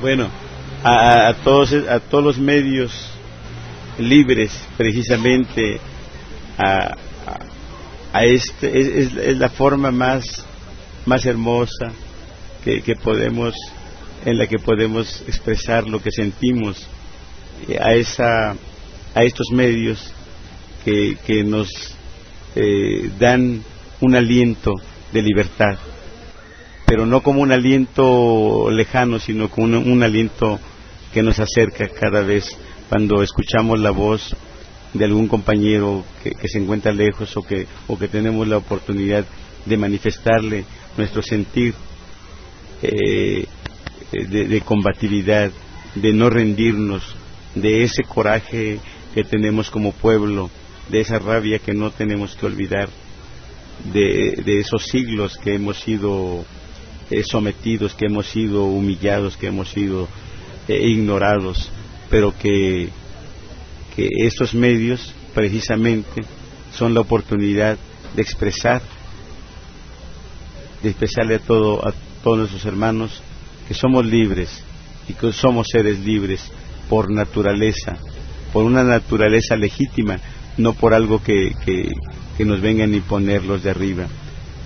Bueno, a, todos, a todos los medios libres, precisamente, a, a este, es, la forma más, más hermosa que, podemos, en la que podemos expresar lo que sentimos eh, a, esa, a estos medios que, que nos eh, dan un aliento de libertad, pero no como un aliento lejano, sino como un, aliento que nos acerca cada vez cuando escuchamos la voz de algún compañero que, se encuentra lejos o que, o que tenemos la oportunidad de manifestarle nuestro sentir eh, de, de, combatividad, de no rendirnos, de ese coraje que tenemos como pueblo, de esa rabia que no tenemos que olvidar, de, esos siglos que hemos sido eh, sometidos, que hemos sido humillados, que hemos sido eh, ignorados, pero que, que estos medios precisamente son la oportunidad de expresar, de expresarle a, todo, a todos nuestros hermanos que somos libres y que somos seres libres por naturaleza, por una naturaleza legítima, no por algo que, que, nos vengan a imponerlos de arriba.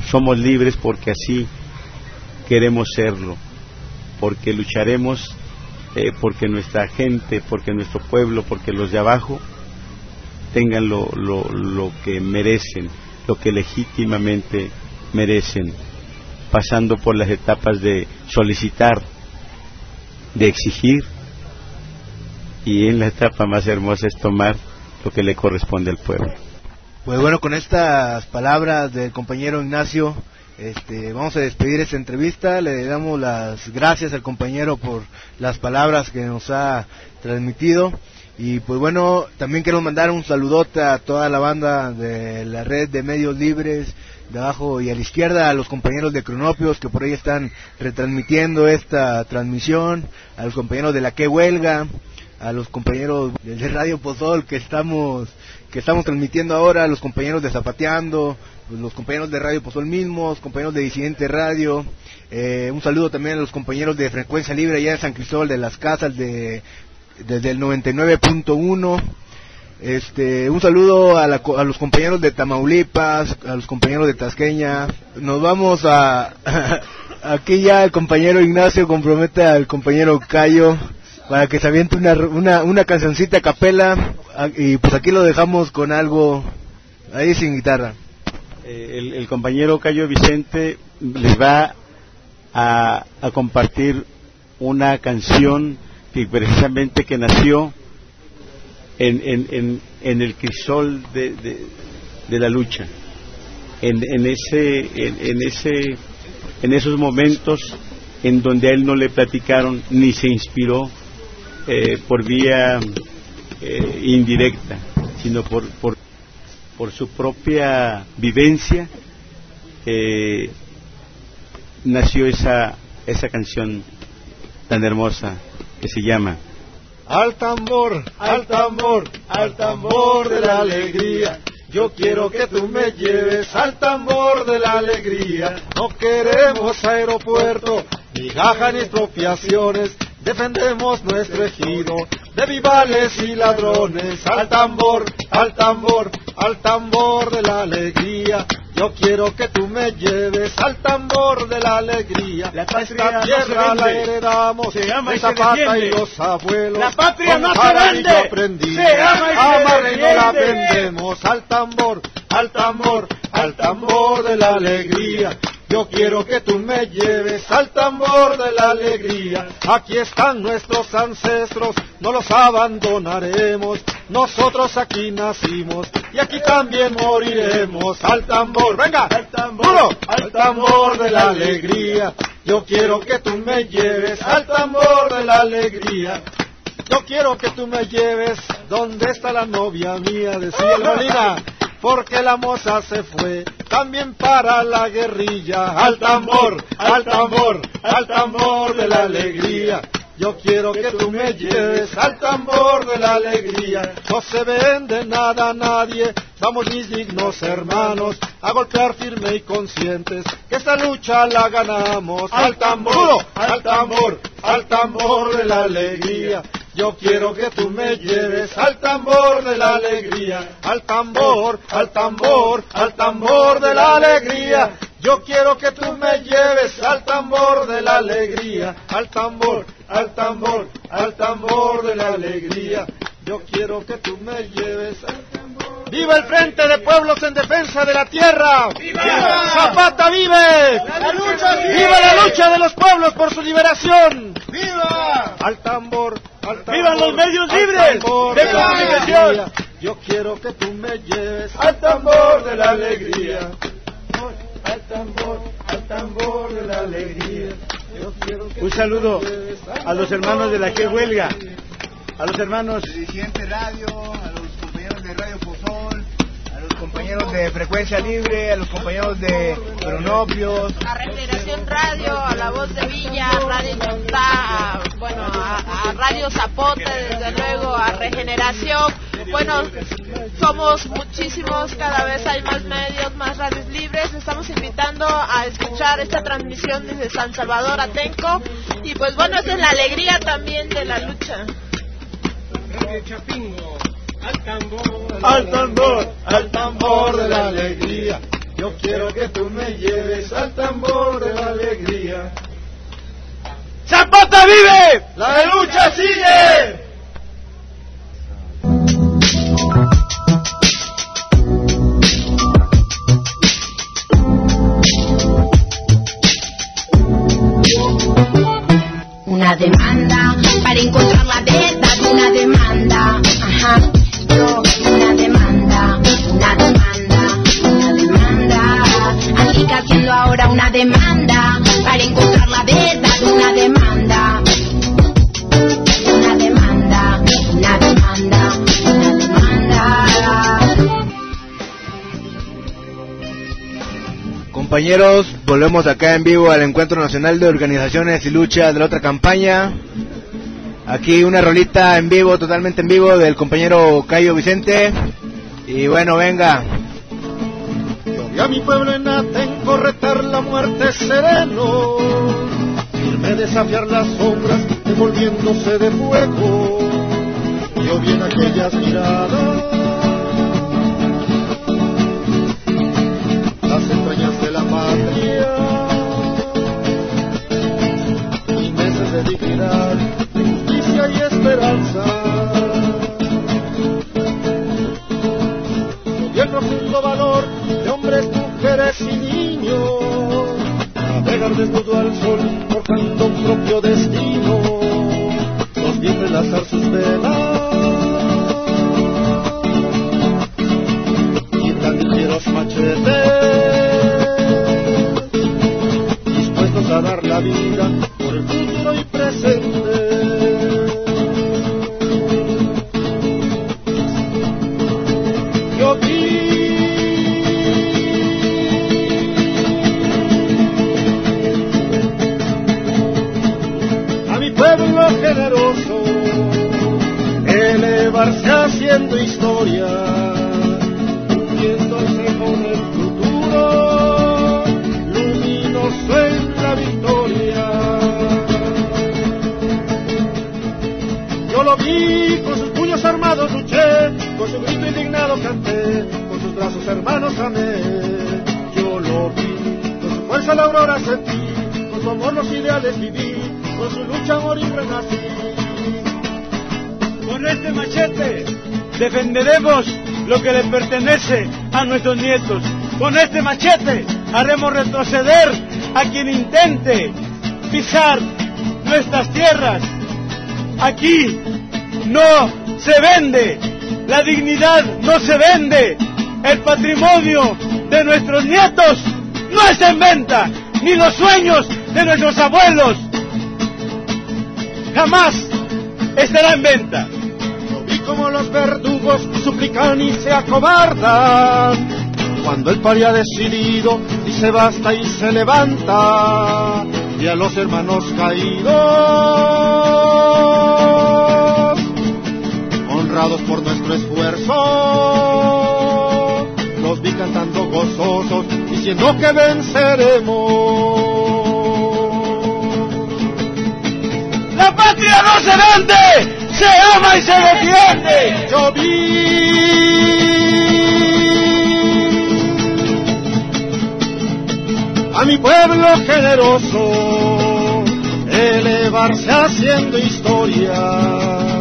Somos libres porque así queremos serlo, porque lucharemos eh, porque nuestra gente, porque nuestro pueblo, porque los de abajo tengan lo, que merecen, lo que legítimamente merecen, pasando por las etapas de solicitar, de exigir, y en la etapa más hermosa es tomar lo que le corresponde al pueblo. Pues bueno, con estas palabras del compañero Ignacio, este, vamos a despedir esta entrevista. Le damos las gracias al compañero por las palabras que nos ha transmitido. Y pues bueno, también quiero mandar un saludote a toda la banda de la red de medios libres de abajo y a la izquierda, a los compañeros de Cronopios que por ahí están retransmitiendo esta transmisión, a los compañeros de la que huelga, a los compañeros de Radio Pozol que estamos que estamos transmitiendo ahora, a los compañeros de Zapateando, los compañeros de Radio Pozol mismos, compañeros de Disidente Radio, eh, un saludo también a los compañeros de Frecuencia Libre allá en San Cristóbal de las Casas de desde el 99.1 este, un saludo a, a, los compañeros de Tamaulipas, a los compañeros de Tasqueña. Nos vamos a. aquí ya el compañero Ignacio compromete al compañero Cayo para que se aviente una, una, una cancioncita a capela y pues aquí lo dejamos con algo ahí sin guitarra. Eh, el, compañero Cayo Vicente les va a, a, compartir una canción que precisamente que nació en, en, en, en el crisol de, de, la lucha, en, en, ese, en, ese, en esos momentos en donde a él no le platicaron ni se inspiró eh, por vía eh, indirecta, sino por, por, por, su propia vivencia, eh, nació esa, esa canción tan hermosa que se llama Al tambor, al tambor, al tambor de la alegría. Yo quiero que tú me lleves al tambor de la alegría. No queremos aeropuerto, ni jaja ni expropiaciones defendemos nuestro ejido de vivales y ladrones. Al tambor, al tambor, al tambor de la alegría. Yo quiero que tú me lleves al tambor de la alegría. La Esta tierra la heredamos se ama y Zapata y los abuelos. La patria no se vende. Aprendí. Se ama y, no la vendemos. Al tambor, al tambor, al tambor de la alegría. Yo quiero que tú me lleves al tambor de la alegría. Aquí están nuestros ancestros, no los abandonaremos. Nosotros aquí nacimos y aquí también moriremos. Al tambor, venga, al tambor, al tambor de la alegría. Yo quiero que tú me lleves al tambor de la alegría. Yo quiero que tú me lleves donde está la novia mía, decía Molina porque la moza se fue también para la guerrilla. Al tambor, al tambor, al tambor de la alegría. Yo quiero que tú me lleves al tambor de la alegría. No se vende nada a nadie. Vamos mis dignos hermanos a golpear firme y conscientes que esta lucha la ganamos. Al tambor, al tambor, al tambor de la alegría. Yo quiero que tú me lleves al tambor de la alegría, al tambor, al tambor, al tambor de la alegría. Yo quiero que tú me lleves al tambor de la alegría, al tambor, al tambor, al tambor de la alegría. Yo quiero que tú me lleves al tambor. ¡Viva el Frente de Pueblos en Defensa de la Tierra! ¡Viva! ¡Zapata vive! ¡La lucha sigue! ¡Viva la lucha de los pueblos por su liberación! ¡Viva! Al tambor, al tambor. ¡Vivan los medios al libres tambor de comunicación! Yo quiero que tú me lleves al tambor de la alegría. Al tambor, al tambor de la alegría. Yo quiero que Un saludo a los hermanos de la que huelga, a los hermanos Dirigente Radio, a los compañeros de Radio Fosol, a los compañeros de Frecuencia Libre, a los compañeros de Cronopios, a Regeneración Radio, a La Voz de Villa, a Radio Chontá, a, bueno, a, a Radio Zapote, desde luego, a Regeneración. Bueno, somos muchísimos, cada vez hay más medios, más radios libres. Les estamos invitando a escuchar esta transmisión desde San Salvador a Tenco. Y pues bueno, esa es la alegría también de la lucha. Al tambor, al tambor de la alegría. Yo quiero que tú me lleves al tambor de la alegría. ¡Zapata vive! ¡La lucha sigue! Compañeros, volvemos acá en vivo al Encuentro Nacional de Organizaciones y Lucha de la otra campaña. Aquí una rolita en vivo, totalmente en vivo, del compañero Cayo Vicente. Y bueno, venga. Vi a mi pueblo en Atenco retar la muerte sereno, firme desafiar las sombras, envolviéndose de fuego. Yo vi en aquellas miradas valor de hombres, mujeres y niños, navegar desnudo al sol, forjando un propio destino, los vi entrelazar sus velas vi con sus puños armados luché, con su grito indignado canté, con sus brazos hermanos amé. Yo lo vi, con su fuerza la aurora sentí, con su amor los ideales viví, con su lucha morir renací. Con este machete defenderemos lo que le pertenece a nuestros nietos. Con este machete haremos retroceder a quien intente pisar nuestras tierras. Aquí no se vende, la dignidad no se vende, el patrimonio de nuestros nietos no es en venta, ni los sueños de nuestros abuelos jamás estará en venta. Vi como los verdugos suplican y se acobardan. Cuando el paria ha decidido, dice basta y se levanta. Y a los hermanos caídos, por nuestro esfuerzo, los vi cantando gozosos, diciendo que venceremos. La patria no se vende, se ama y se defiende. Yo vi a mi pueblo generoso elevarse haciendo historia,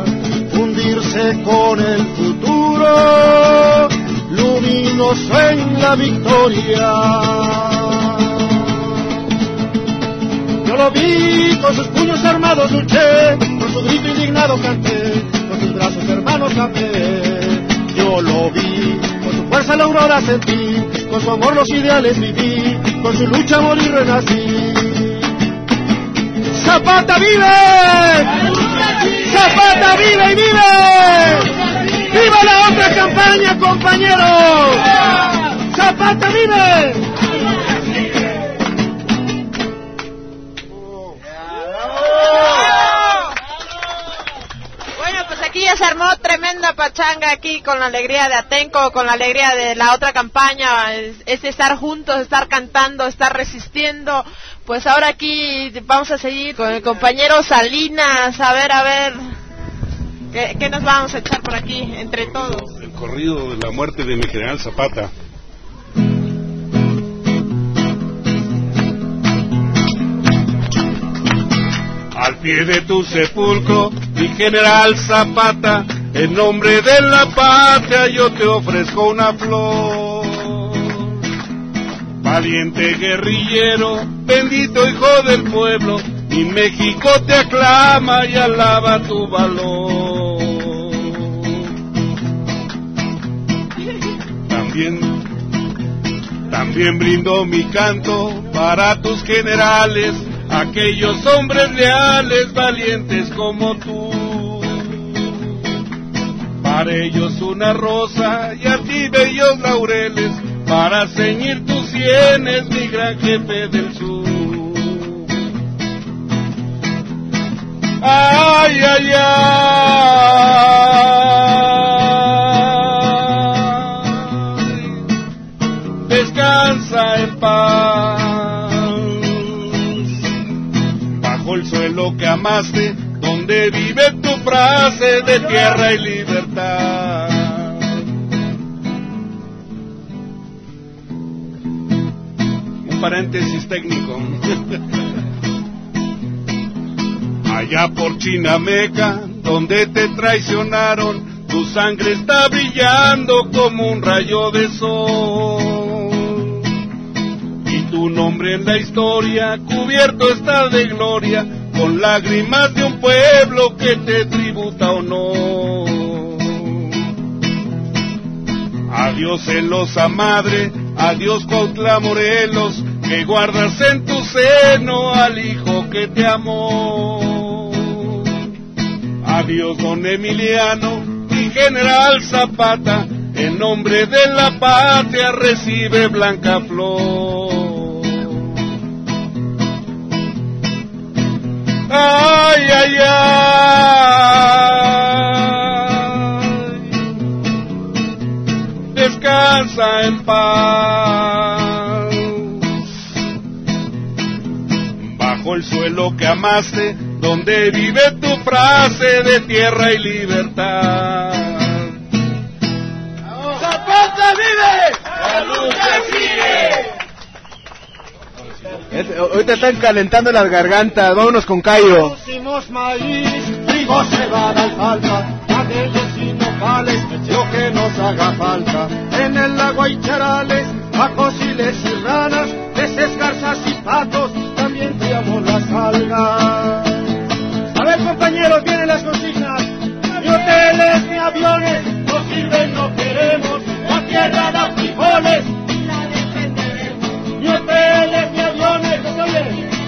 fundirse con el futuro, luminoso en la victoria. Yo lo vi con sus puños armados luché, con su grito indignado canté, con sus brazos hermanos amé. Yo lo vi, con su fuerza la aurora sentí, con su amor los ideales viví, con su lucha morir renací. Zapata vive, Zapata vive y vive. ¡Viva la otra campaña, compañeros! ¡Zapata vive! Bueno, pues aquí ya se armó tremenda pachanga aquí con la alegría de Atenco, con la alegría de la otra campaña, es, es estar juntos, estar cantando, estar resistiendo. Pues ahora aquí vamos a seguir con el compañero Salinas, a ver, a ver, ¿qué, qué nos vamos a echar por aquí entre todos? El corrido de la muerte de mi general Zapata. Al pie de tu sepulcro, mi general Zapata, en nombre de la patria yo te ofrezco una flor. Valiente guerrillero, bendito hijo del pueblo, mi México te aclama y alaba tu valor. También, también brindo mi canto para tus generales, aquellos hombres leales, valientes como tú. Para ellos una rosa y a ti bellos laureles, para ceñir tus sienes, mi gran jefe del sur. Ay, ay, ay. Descansa en paz. Bajo el suelo que amaste, donde vive tu frase de tierra y libertad. Paréntesis técnico. Allá por Chinameca, donde te traicionaron, tu sangre está brillando como un rayo de sol. Y tu nombre en la historia cubierto está de gloria, con lágrimas de un pueblo que te tributa honor. Adiós celosa madre, adiós Cuautla Morelos, que guardas en tu seno al hijo que te amó. Adiós don Emiliano y general Zapata, en nombre de la patria recibe blanca flor. Ay, ay, ay. Descansa en paz. Bajo el suelo que amaste, donde vive tu frase de tierra y libertad. ¡Zapata vive! ¡La lucha sigue! Es- ahorita están calentando las gargantas. Vámonos con. Producimos maíz, trigo, cebada, alfalfa, canellos y nopales, lo que nos haga falta. En el lago hay charales, acosiles y ranas, peces, garzas y patos, también criamos las algas. A ver compañeros, vienen las consignas. Ni hoteles ni aviones, no sirven, no queremos, la tierra da frijoles. Ni hoteles ni aviones,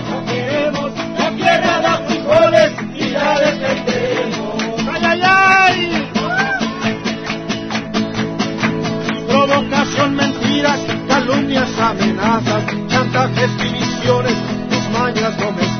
¿no queremos, la tierra da frijoles y la defendemos. ¡Ay, ay, ay! Provocación, mentiras, calumnias, amenazas, chantajes, divisiones, tus mañas no me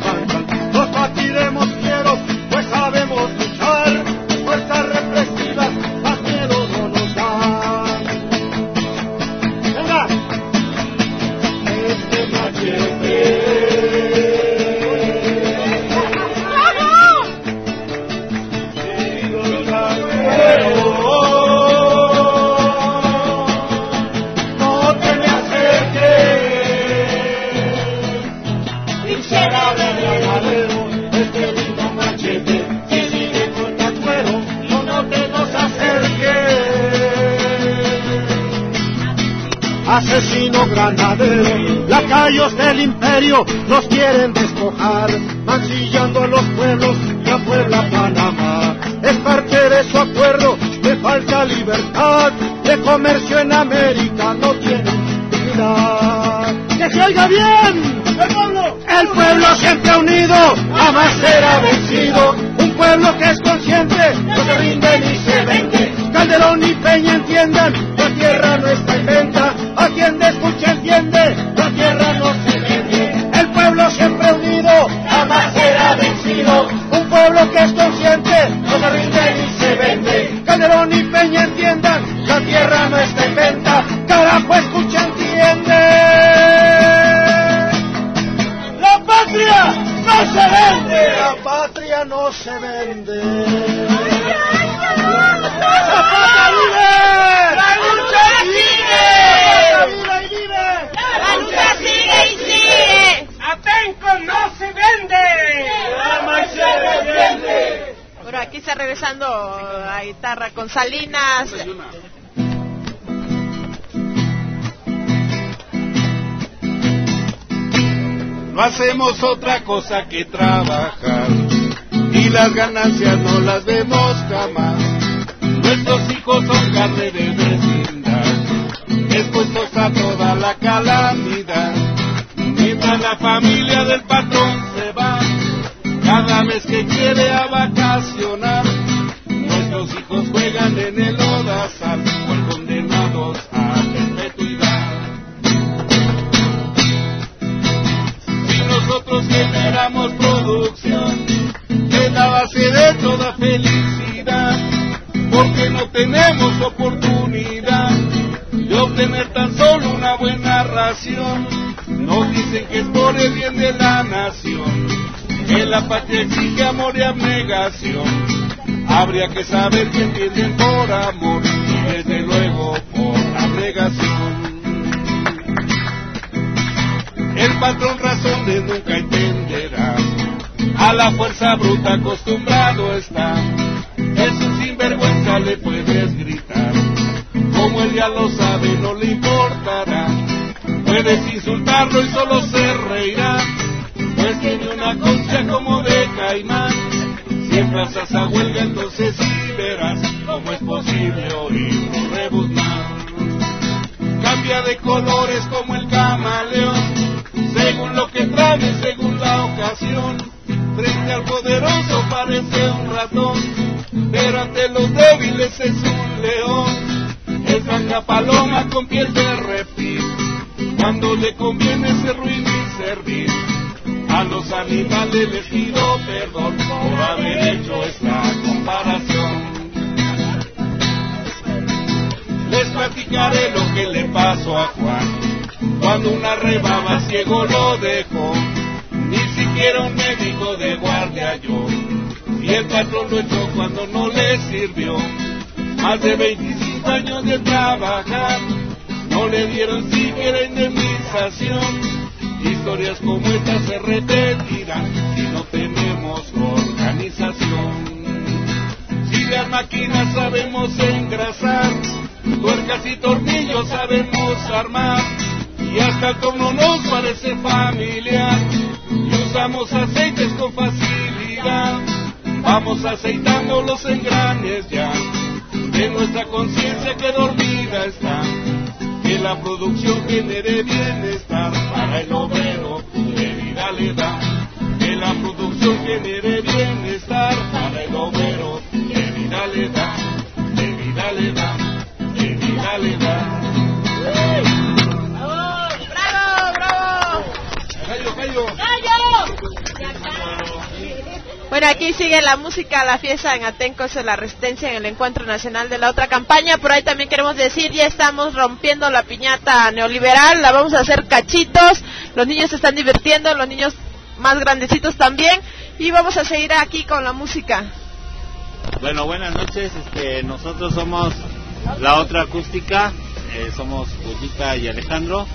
asesino granadero. Lacayos del imperio los quieren despojar, mancillando a los pueblos y a Puebla, Panamá. Es parte de su acuerdo de falta libertad, de comercio en América no tienen dignidad. ¡Que se oiga bien! ¡El pueblo! El pueblo siempre unido, jamás será vencido. Un pueblo que es consciente, no se rinde ni se vende. Calderón y Peña entiendan, la tierra no está en venta. A quien escucha entiende, la tierra no Salinas. No hacemos otra cosa que trabajar y las ganancias no las vemos jamás. Nuestros hijos son carne de vecindad, expuestos a toda la calamidad. Mientras la familia del patrón se va, cada vez que quiere a vacacionar, en el odazal, por condenados a perpetuidad. Si nosotros generamos producción, es la base de toda felicidad, porque no tenemos oportunidad de obtener tan solo una buena ración. Nos dicen que es por el bien de la nación, que la patria exige amor y abnegación. Habría que saber que entienden por amor desde luego por abnegación. El patrón razones nunca entenderá. A la fuerza bruta acostumbrado está. Es un sinvergüenza, le puedes gritar. Como él ya lo sabe, no le importará. Puedes insultarlo y solo se reirá. Pues tiene una concha como de caimán. Haces a huelga, entonces sí verás cómo es posible oírlo rebuznar. Cambia de colores como el camaleón según lo que trae, según la ocasión. Frente al poderoso parece un ratón, pero ante los débiles es un león. Es blanca paloma con piel de reptil, cuando le conviene ser ruin y servir. A los animales les pido perdón por haber hecho esta comparación. Les platicaré lo que le pasó a Juan cuando una rebaba ciego lo dejó. Ni siquiera un médico de guardia yo. Y el patrón lo echó cuando no le sirvió. Más de 25 años de trabajar, no le dieron siquiera indemnización. Historias como esta se repetirán si no tenemos organización. Si las máquinas sabemos engrasar, tuercas y tornillos sabemos armar, y hasta el torno nos parece familiar, y usamos aceites con facilidad, vamos aceitando los engranes ya, de nuestra conciencia que dormida está, la producción genere bienestar para el obrero, que vida le da, que la producción genere bienestar para el obrero, que vida le da, que vida le da, Bueno, aquí sigue la música, la fiesta en Atencos de la Resistencia en el Encuentro Nacional de la otra campaña. Por ahí también queremos decir, ya estamos rompiendo la piñata neoliberal, la vamos a hacer cachitos. Los niños se están divirtiendo, los niños más grandecitos también. Y vamos a seguir aquí con la música. Bueno, buenas noches. Este, nosotros somos la otra acústica. eh, somos Bullita y Alejandro.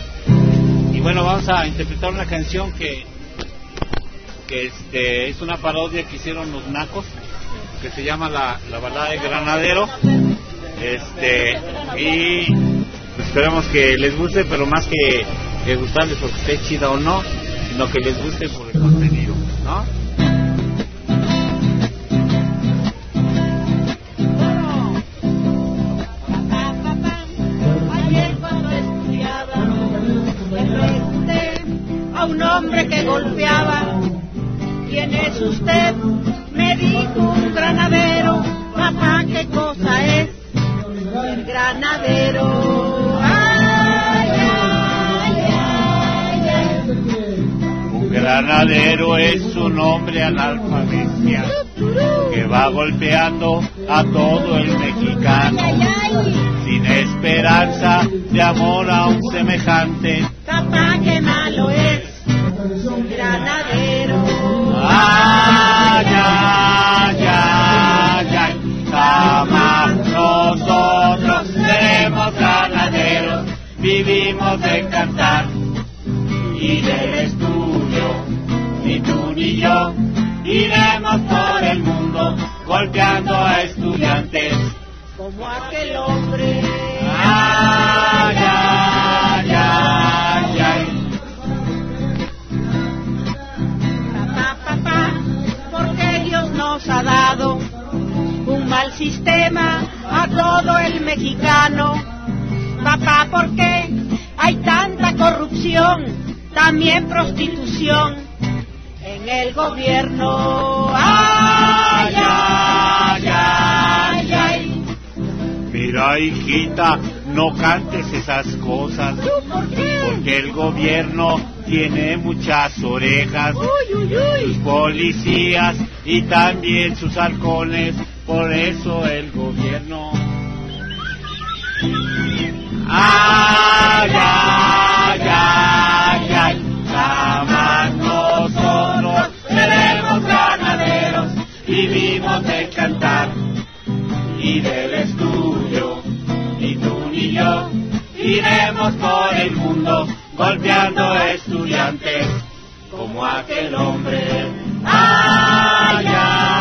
Y bueno, vamos a interpretar una canción que, que este, es una parodia que hicieron los Nacos, que se llama La, la balada de Granadero. Este, y esperemos que les guste, pero más que, que gustarles porque esté chida o no, sino que les guste por el contenido, ¿no? Granadero es un hombre analfabetia que va golpeando a todo el mexicano sin esperanza de amor a un semejante. Papá, qué malo es un granadero. Ay, ay, ay, ay, jamás nosotros seremos ganaderos, vivimos de cantar y del iremos por el mundo golpeando a estudiantes. Como aquel hombre. Ay, ay, ay, ay. Papá, papá, porque Dios nos ha dado un mal sistema a todo el mexicano. Papá, ¿por qué hay tanta corrupción, también prostitución en el gobierno? Ay, ay, ay, ay. Mira, hijita, no cantes esas cosas, ¿Tú por qué? porque el gobierno tiene muchas orejas, Uy, uy, sus policías y también sus halcones, por eso el gobierno. Ay, ay, y del estudio, ni tú ni yo iremos por el mundo golpeando a estudiantes como aquel hombre. Ay, ay,